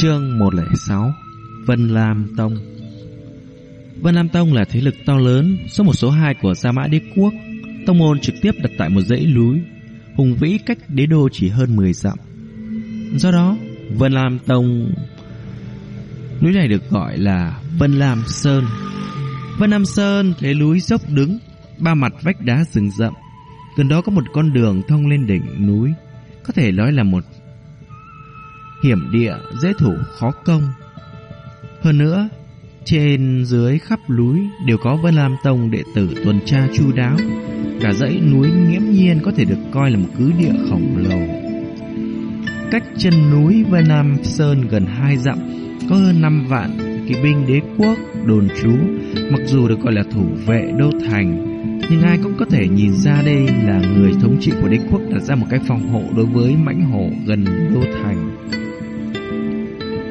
Chương 106 Vân Lam Tông. Vân Lam Tông là thế lực to lớn, số một, số hai của Gia Mã Đế Quốc. Tông môn trực tiếp đặt tại một dãy núi, Hùng vĩ cách đế đô chỉ hơn 10 dặm. Do đó, Vân Lam Tông, Núi này được gọi là Vân Lam Sơn. Vân Lam Sơn, thế núi dốc đứng, Ba mặt vách đá rừng rậm. Gần đó có một con đường thông lên đỉnh núi, Có thể nói là một hiểm địa dễ thủ khó công. Hơn nữa, trên dưới khắp núi đều có Vân Lam Tông đệ tử tuần tra chu đáo. Cả dãy núi nghiễm nhiên có thể được coi là một cứ địa khổng lồ. Cách chân núi Vân nam Sơn gần hai dặm, có hơn 5 vạn kỵ binh đế quốc đồn trú, mặc dù được gọi là thủ vệ đô thành, nhưng ai cũng có thể nhìn ra đây là người thống trị của đế quốc đặt ra một cái phòng hộ đối với mãnh hổ gần đô thành.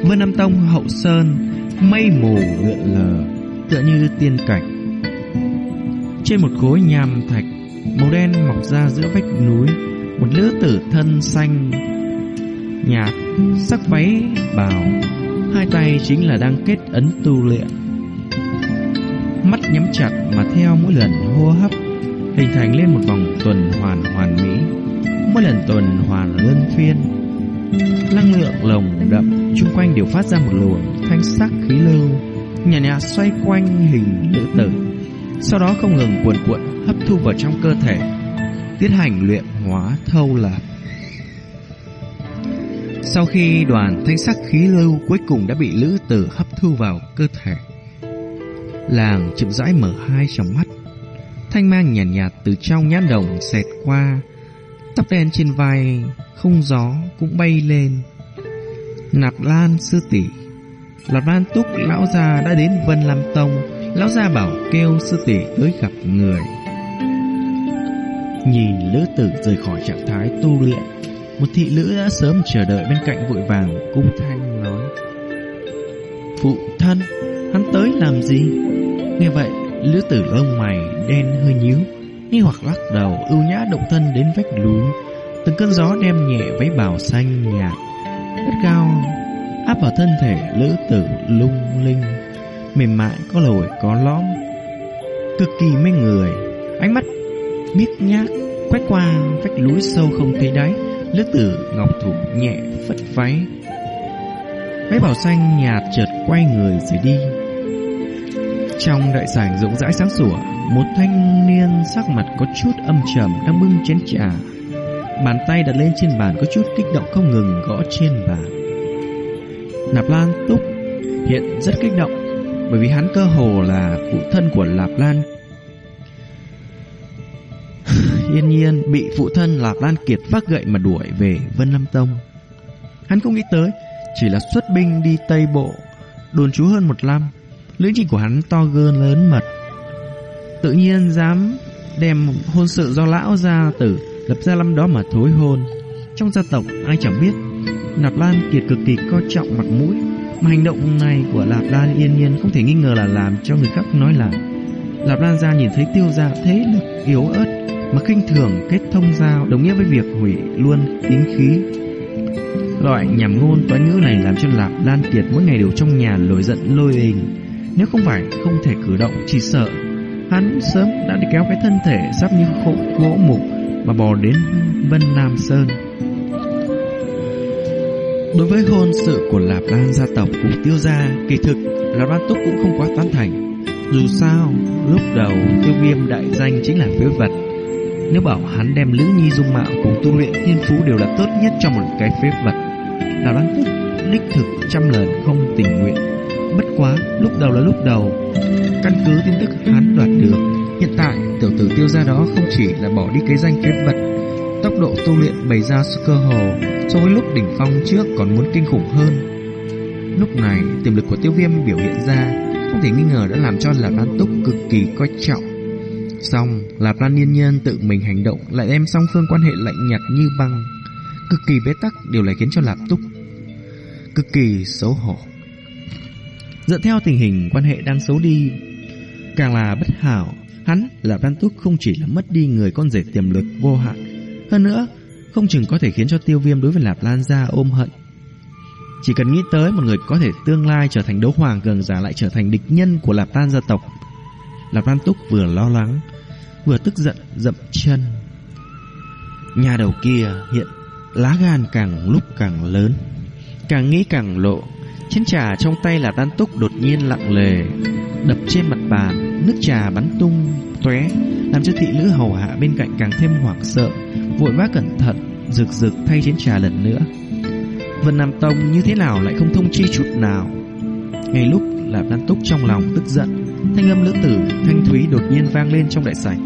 Vân Nam Tông, hậu sơn, Mây mù, lượn lờ, Tựa như tiên cảnh. Trên một khối nham thạch, Màu đen mọc ra giữa vách núi, Một lứa tử thân xanh Nhạt, Sắc váy bào, Hai tay chính là đang kết ấn tu luyện. Mắt nhắm chặt mà theo mỗi lần hô hấp, Hình thành lên một vòng tuần hoàn hoàn mỹ. Mỗi lần tuần hoàn luân phiên Năng lượng lồng đậm Trung quanh đều phát ra một luồng thanh sắc khí lưu, nhà nhà xoay quanh hình lữ tử. Sau đó không ngừng cuộn cuộn hấp thu vào trong cơ thể, tiến hành luyện hóa thâu lạp. Sau khi đoàn thanh sắc khí lưu cuối cùng đã bị lữ tử hấp thu vào cơ thể, làng chậm rãi mở hai tròng mắt, thanh mang nhàn nhạt, nhạt từ trong nhãn đồng xẹt qua, tóc đen trên vai không gió cũng bay lên. Nạp Lan sư tỷ, Nạp Lan Túc lão gia đã đến Vân Lam Tông, lão gia bảo kêu sư tỷ tới gặp người. Nhìn lữ tử rời khỏi trạng thái tu luyện, một thị nữ đã sớm chờ đợi bên cạnh vội vàng cung thanh nói: "Phụ thân, hắn tới làm gì?" Nghe vậy, lữ tử lông mày đen hơi nhíu, nghi hoặc lắc đầu, ưu nhã động thân đến vách núi Từng cơn gió đem nhẹ váy bào xanh nhạt rất cao Áp vào thân thể lữ tử lung linh. Mềm mại có lồi, có lõm, Cực kỳ mê người. Ánh mắt biết nhác Quét qua vách núi sâu không thấy đáy. Lữ tử ngọc thủ nhẹ phất váy. Váy bào xanh nhạt chợt quay người rời đi. Trong đại sảnh rộng rãi sáng sủa một thanh niên sắc mặt có chút âm trầm Đang bưng chén trà Bàn tay đặt lên trên bàn có chút kích động không ngừng gõ trên bàn. Nạp Lan Túc hiện rất kích động, bởi vì hắn cơ hồ là phụ thân của Lạp Lan. Yên nhiên, bị phụ thân Lạp Lan Kiệt vác gậy mà đuổi về Vân Lâm Tông. Hắn không nghĩ tới, chỉ là xuất binh đi Tây Bộ, đồn trú hơn một năm. Lưỡi trình của hắn to gơn lớn mật. Tự nhiên dám đem hôn sự do lão gia tử lập ra năm đó mà thối hôn. Trong gia tộc ai chẳng biết, Nạp Lan Kiệt cực kỳ coi trọng mặt mũi, mà hành động này của Lạp Lan yên nhiên không thể nghi ngờ là làm cho người khác nói là Lạp Lan gia nhìn thấy tiêu gia thế lực yếu ớt mà khinh thường kết thông giao đồng nghĩa với việc hủy luôn tính khí. Loại nhảm ngôn toán ngữ này làm cho Lạp Lan Kiệt mỗi ngày đều trong nhà nổi giận lôi đình. Nếu không phải không thể cử động chỉ sợ hắn sớm đã đi kéo cái thân thể sắp như khổ gỗ mục mà bò đến Vân Nam Sơn. Đối với hôn sự của Lạp Lan gia tộc cùng tiêu gia, kỳ thực Lạp Lan Túc cũng không quá tán thành. Dù sao, lúc đầu tiêu viêm đại danh chính là phế vật. Nếu bảo hắn đem Lữ Nhi dung mạo cùng tu luyện thiên phú đều là tốt nhất cho một cái phế vật. Lạp Lan Túc đích thực trăm lần không tình nguyện. Bất quá, lúc đầu là lúc đầu, căn cứ tin tức hắn đoạt được Hiện tại tiểu tử tiêu gia đó không chỉ là bỏ đi cái danh kiếm vật Tốc độ tu luyện bày ra cơ hồ So với lúc đỉnh phong trước còn muốn kinh khủng hơn. Lúc này tiềm lực của tiêu viêm biểu hiện ra Không thể nghi ngờ đã làm cho Lạp Lan Túc cực kỳ coi trọng. Xong Lạp Lan Niên Nhân tự mình hành động Lại đem song phương quan hệ lạnh nhạt như băng Cực kỳ bế tắc Điều này khiến cho Lạp Túc Cực kỳ xấu hổ. Dựa theo tình hình quan hệ đang xấu đi Càng là bất hảo Hắn là Văn Túc không chỉ là mất đi người con rể tiềm lực vô hạn, hơn nữa không chừng có thể khiến cho tiêu viêm đối với Lạp Lan gia ôm hận. Chỉ cần nghĩ tới một người có thể tương lai trở thành đấu hoàng cường giả lại trở thành địch nhân của Lạp Lan gia tộc. Lạp Lan Túc vừa lo lắng, vừa tức giận dậm chân. Nhà đầu kia hiện lá gan càng lúc càng lớn, càng nghĩ càng lộ. Chén trà trong tay là đan Túc đột nhiên lặng lề, đập trên mặt bàn, nước trà bắn tung tóe, làm cho thị nữ hầu hạ bên cạnh càng thêm hoảng sợ, vội vã cẩn thận, rực rực thay chén trà lần nữa. Vân Nam Tông như thế nào lại không thông chi chút nào? Ngay lúc Lạp đan Túc trong lòng tức giận, thanh âm nữ tử thanh thúy đột nhiên vang lên trong đại sảnh.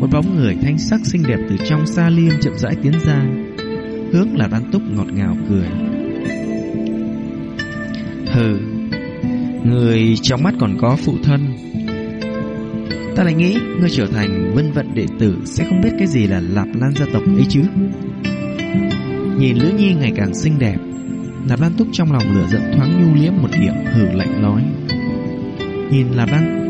Một bóng người thanh sắc xinh đẹp từ trong xa liêm chậm rãi tiến ra, hướng Lạp đan Túc ngọt ngào cười. Hừ, người trong mắt còn có phụ thân. Ta lại nghĩ ngươi trở thành vân vận đệ tử sẽ không biết cái gì là Lạp Lan gia tộc ấy chứ. Nhìn Lữ Nhi ngày càng xinh đẹp, Lạp Lan Túc trong lòng lửa giận thoáng nhu liếm một điểm hừ lạnh nói. Nhìn Lạp Lan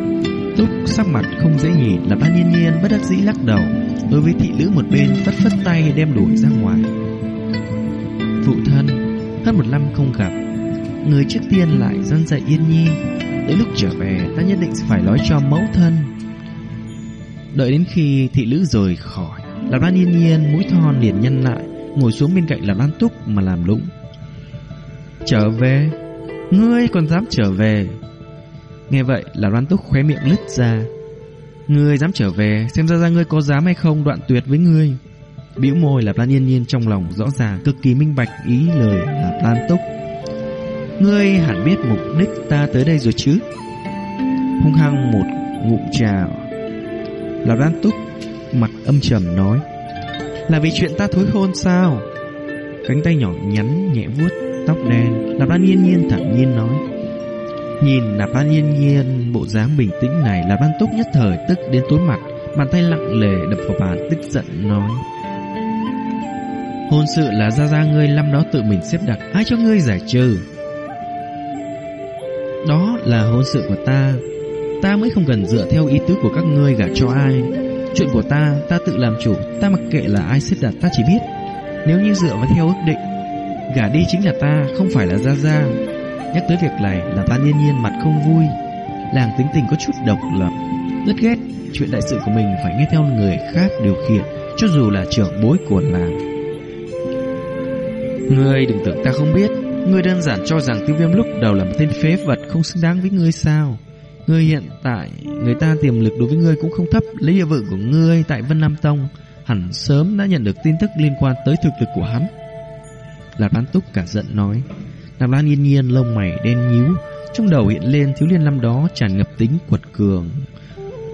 Túc sắc mặt không dễ nhìn, Lạp Lan nhiên nhiên bất đắc dĩ lắc đầu, đối với thị nữ một bên phất phất tay đem đuổi ra ngoài. Phụ thân, hơn một năm không gặp, người trước tiên lại dân dạy Yên Nhi, đến lúc trở về ta nhất định phải nói cho mẫu thân. Đợi đến khi thị nữ rời khỏi, Lạp Lan yên nhiên mũi thon liền nhân lại, ngồi xuống bên cạnh Lạp Lan Túc mà làm lũng. Trở về Ngươi còn dám trở về Nghe vậy là lan Túc khóe miệng lứt ra Ngươi dám trở về Xem ra ra ngươi có dám hay không đoạn tuyệt với ngươi Biểu môi Lạp Lan Yên Nhiên trong lòng rõ ràng cực kỳ minh bạch ý lời Lạp Lan Túc. Ngươi hẳn biết mục đích ta tới đây rồi chứ? Hung hăng một ngụm trà. Lão Đan Túc mặt âm trầm nói: "Là vì chuyện ta thối hôn sao?" Cánh tay nhỏ nhắn nhẹ vuốt tóc đen, Lạp Đan Yên Nhiên thản nhiên nói. Nhìn Lạp Đan Yên Nhiên bộ dáng bình tĩnh này, Lạp Đan Túc nhất thời tức đến tối mặt, bàn tay lặng lề đập vào bàn tức giận nói. Hôn sự là ra ra ngươi năm đó tự mình xếp đặt, ai cho ngươi giải trừ? Đó là hôn sự của ta, ta mới không cần dựa theo ý tứ của các ngươi gả cho ai. Chuyện của ta, ta tự làm chủ, ta mặc kệ là ai xếp đặt ta chỉ biết. Nếu như dựa vào theo ước định, Gả đi chính là ta Không phải là Gia Gia. Nhắc tới việc này là ta nhiên nhiên mặt không vui. Làng tính tình có chút độc lập Rất ghét chuyện đại sự của mình Phải nghe theo người khác điều khiển Cho dù là trưởng bối của làng. Ngươi đừng tưởng ta không biết. Ngươi đơn giản cho rằng tiêu viêm lúc đầu là một tên phế vật Không xứng đáng với ngươi sao? Ngươi hiện tại, Người ta tiềm lực đối với ngươi cũng không thấp. Lấy địa vị của ngươi tại Vân Nam Tông, Hẳn sớm đã nhận được tin tức liên quan tới thực lực của hắn. Lạp Lan Túc cả giận nói. Lạp Lan yên nhiên lông mày đen nhíu. Trong đầu hiện lên thiếu liên năm đó tràn ngập tính quật cường.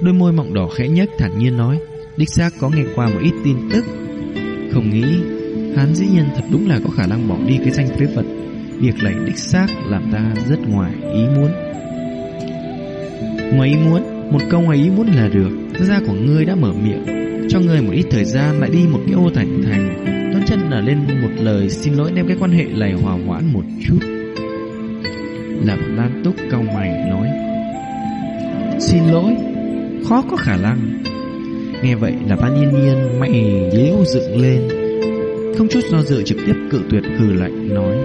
Đôi môi mọng đỏ khẽ nhếch thản nhiên nói, Đích xác có nghe qua một ít tin tức. Không nghĩ Hắn dĩ nhiên thật đúng là có khả năng bỏ đi cái danh phế vật. Việc này đích xác làm ta rất ngoài ý muốn. Ngoài ý muốn, Một câu ngoài ý muốn là được. Gia của ngươi đã mở miệng, Cho ngươi một ít thời gian lại đi một cái ô thành thành. Tôn chân là lên một lời, xin lỗi đem cái quan hệ này hòa hoãn một chút. Lạp Lan Túc cau mày nói, Xin lỗi, Khó có khả năng. Nghe vậy là Ban Nhiên Nhiên mày liễu dựng lên, Không chút do dự trực tiếp cự tuyệt hừ lạnh, nói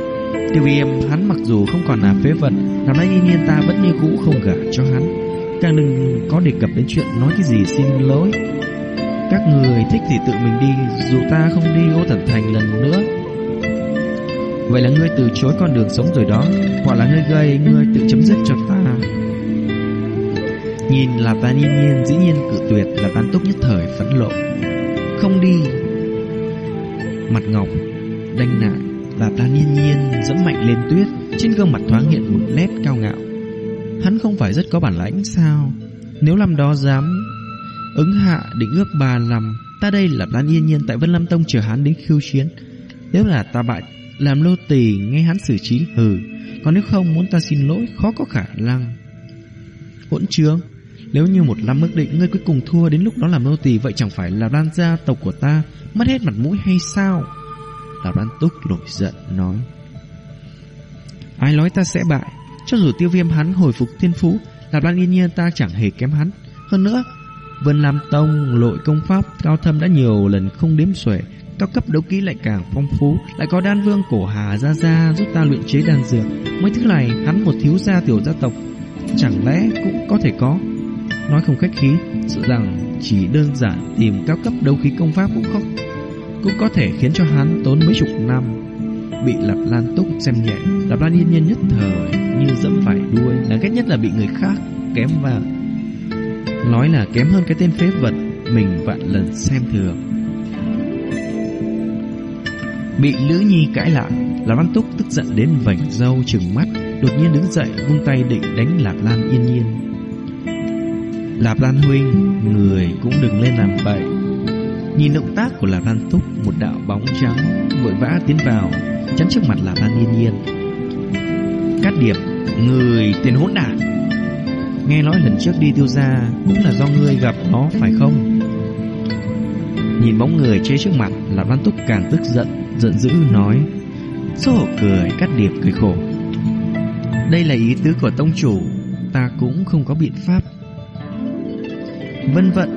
Tiêu viêm hắn mặc dù không còn là phế vật Làm nay Nhiên Nhiên ta vẫn như cũ không gả cho hắn. Càng đừng có đề cập đến chuyện nói cái gì xin lỗi. Các người thích thì tự mình đi, Dù ta không đi ô thần thành lần nữa. Vậy là ngươi từ chối con đường sống rồi đó, Hoặc là ngươi gây, Ngươi tự chấm dứt cho ta. Nhìn là ta nhiên nhiên, Dĩ nhiên cự tuyệt là tan túc nhất thời phẫn lộ. Không đi. Mặt ngọc, Đanh nại và ta nhiên nhiên dẫm mạnh lên tuyết, Trên gương mặt thoáng hiện một nét cao ngạo. Hắn không phải rất có bản lãnh sao? Nếu làm đó dám Ứng hạ định ước ba năm Ta đây là Lan Yên Nhiên tại Vân Lam Tông chờ hắn đến khiêu chiến. Nếu là ta bại, Làm lô tỳ nghe hắn xử trí, hừ. Còn nếu không muốn ta xin lỗi, Khó có khả năng. Hỗn trương, Nếu như một năm ước định Ngươi cuối cùng thua đến lúc đó làm nô tỳ, Vậy chẳng phải là Lan gia tộc của ta, Mất hết mặt mũi hay sao? Lạp Lan Túc nổi giận nói Ai nói ta sẽ bại? Cho dù tiêu viêm hắn hồi phục thiên phú Lạp Lan yên nhiên ta chẳng hề kém hắn. Hơn nữa Vân Lam Tông lội công pháp cao thâm đã nhiều lần không đếm xuể, Cao cấp đấu kỹ lại càng phong phú Lại có đan vương cổ hà ra ra Giúp ta luyện chế đan dược. Mấy thứ này hắn một thiếu gia tiểu gia tộc Chẳng lẽ cũng có thể có? Nói không khách khí Sự rằng chỉ đơn giản tìm cao cấp đấu khí công pháp cũng có cũng có thể khiến cho hắn tốn mấy chục năm Bị Lạp Lan Túc xem nhẹ. Lạp Lan yên nhiên nhất thời Như dẫm phải đuôi, Đáng ghét nhất là bị người khác kém vào. Nói là kém hơn cái tên phế vật Mình vạn lần xem thường. Bị Lữ Nhi cãi lại, Lạp Lan Túc tức giận đến vảnh râu trừng mắt, Đột nhiên đứng dậy, vung tay định đánh Lạp Lan yên nhiên. Lạp Lan Huynh, Người cũng đừng lên làm bậy. Nhìn động tác của Lạc Lan Túc, Một đạo bóng trắng vội vã tiến vào, Chắn trước mặt Lạc Lan yên nhiên Cát điệp, Người tiền hỗn đản. Nghe nói lần trước đi tiêu gia Cũng là do ngươi gặp nó, phải không? Nhìn bóng người chế trước mặt Lạc Lan Túc càng tức giận Giận dữ nói. Xấu hổ cười, Cát điệp cười khổ. Đây là ý tứ của tông chủ, Ta cũng không có biện pháp. Vân vận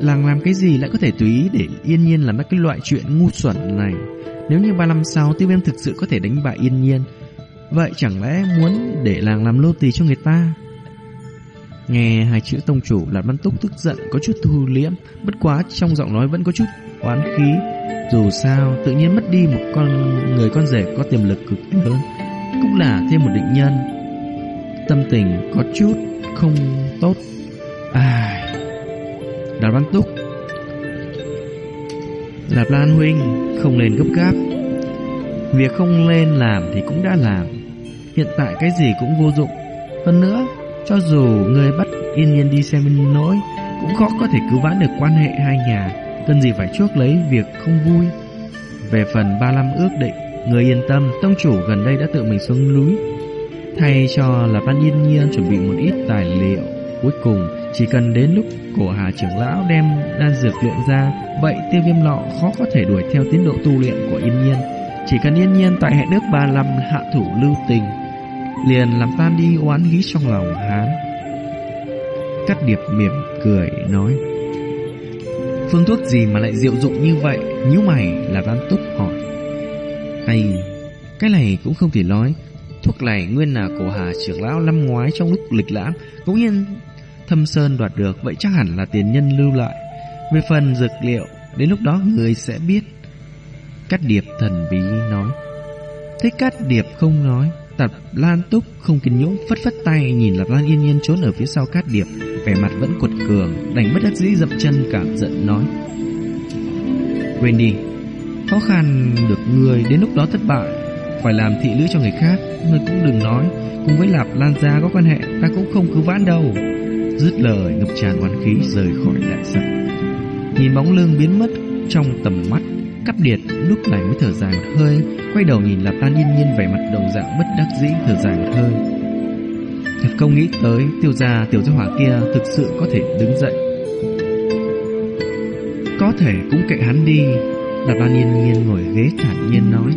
Làng làm cái gì lại có thể tùy ý để yên nhiên làm cái loại chuyện ngu xuẩn này? Nếu như ba năm sau tiêu viêm thực sự có thể đánh bại yên nhiên, Vậy chẳng lẽ muốn để làng làm lô tì cho người ta? Nghe hai chữ tông chủ Lạt Văn Túc tức giận, có chút thu liễm, Bất quá trong giọng nói vẫn có chút oán khí. Dù sao, tự nhiên mất đi một con người con rể có tiềm lực cực lớn, Cũng là thêm một định nhân. Tâm tình có chút không tốt. Ai Đào Lan Túc. Lạp Lan Huynh, Không nên gấp gáp. Việc không nên làm thì cũng đã làm. Hiện tại cái gì cũng vô dụng. Hơn nữa, Cho dù người bắt yên nhiên đi xem nỗi, Cũng khó có thể cứu vãn được quan hệ hai nhà. Cần gì phải chuốc lấy việc không vui. Về phần ba năm ước định, Người yên tâm, Tông chủ gần đây đã tự mình xuống núi. Thay cho là Văn Yên Nhiên chuẩn bị một ít tài liệu. Cuối cùng chỉ cần đến lúc cổ hà trưởng lão đem đan dược luyện ra, vậy tiêu viêm lọ khó có thể đuổi theo tiến độ tu luyện của yên nhiên. Chỉ cần yên nhiên tại hệ nước ba năm hạ thủ lưu tình, liền làm tan đi oán khí trong lòng hán. Cắt điệp mỉm cười nói. Phương thuốc gì mà lại diệu dụng như vậy? Nhíu mày là Văn Túc hỏi. Hay, cái này cũng không thể nói. Thuốc này nguyên là cổ hà trưởng lão năm ngoái trong lúc lịch lãm, cũng nhiên Thâm Sơn đoạt được vậy chắc hẳn là tiền nhân lưu lại. Về phần dược liệu, đến lúc đó người sẽ biết. Cát Điệp thần bí nói. Thế Cát Điệp không nói, tập Lan Túc không kiên nhũng phất phất tay nhìn Lạp Lan yên nhiên trốn ở phía sau Cát Điệp, vẻ mặt vẫn cuột cường, đành bất đắc dĩ dậm chân cảm giận nói. Quên đi, khó khăn được người đến lúc đó thất bại, phải làm thị lữ cho người khác, người cũng đừng nói, cùng với Lạp Lan gia có quan hệ, ta cũng không cứu vãn đâu. Dứt lời ngập tràn oán khí rời khỏi đại sảnh. Nhìn bóng lưng biến mất trong tầm mắt Cắp điệt lúc này mới thở dài một hơi, Quay đầu nhìn Lạp Lan yên nhiên vẻ mặt đồng dạng bất đắc dĩ thở dài một hơi. Thật không nghĩ tới tiêu gia, tiểu gia hỏa kia thực sự có thể đứng dậy. Có thể cũng kệ hắn đi, Lạp Lan yên nhiên ngồi ghế thản nhiên nói.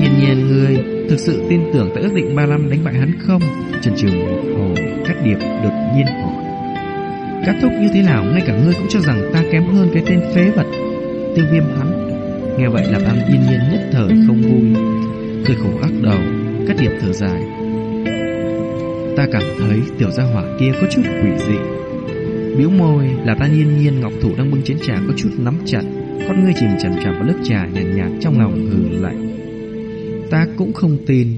Nhiên nhiên ngươi thực sự tin tưởng tại ước định 35 đánh bại hắn không? Trần Trường một hồi, Cát Điệp đột nhiên hỏi. kết thúc như thế nào, ngay cả ngươi cũng cho rằng ta kém hơn cái tên phế vật. Tiêu viêm hắn. Nghe vậy là băng yên nhiên nhất thời không vui. Cười khổ lắc đầu, Cát Điệp thở dài. Ta cảm thấy tiểu gia hỏa kia có chút quỷ dị. Biếu môi là ta nhiên nhiên ngọc thủ đang bưng chén trà có chút nắm chặt, con ngươi chìm chằm chằm vào lớp trà nhàn nhạt, nhạt trong lòng hừ lạnh. Ta cũng không tin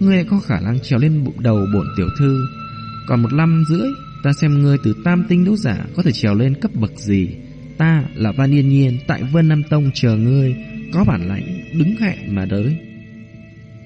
Ngươi có khả năng trèo lên bụng đầu bổn tiểu thư còn một năm rưỡi, Ta xem ngươi từ tam tinh đấu giả Có thể trèo lên cấp bậc gì. Ta là Văn Yên Nhiên Tại Vân Nam Tông chờ ngươi, Có bản lãnh đứng hẹn mà đợi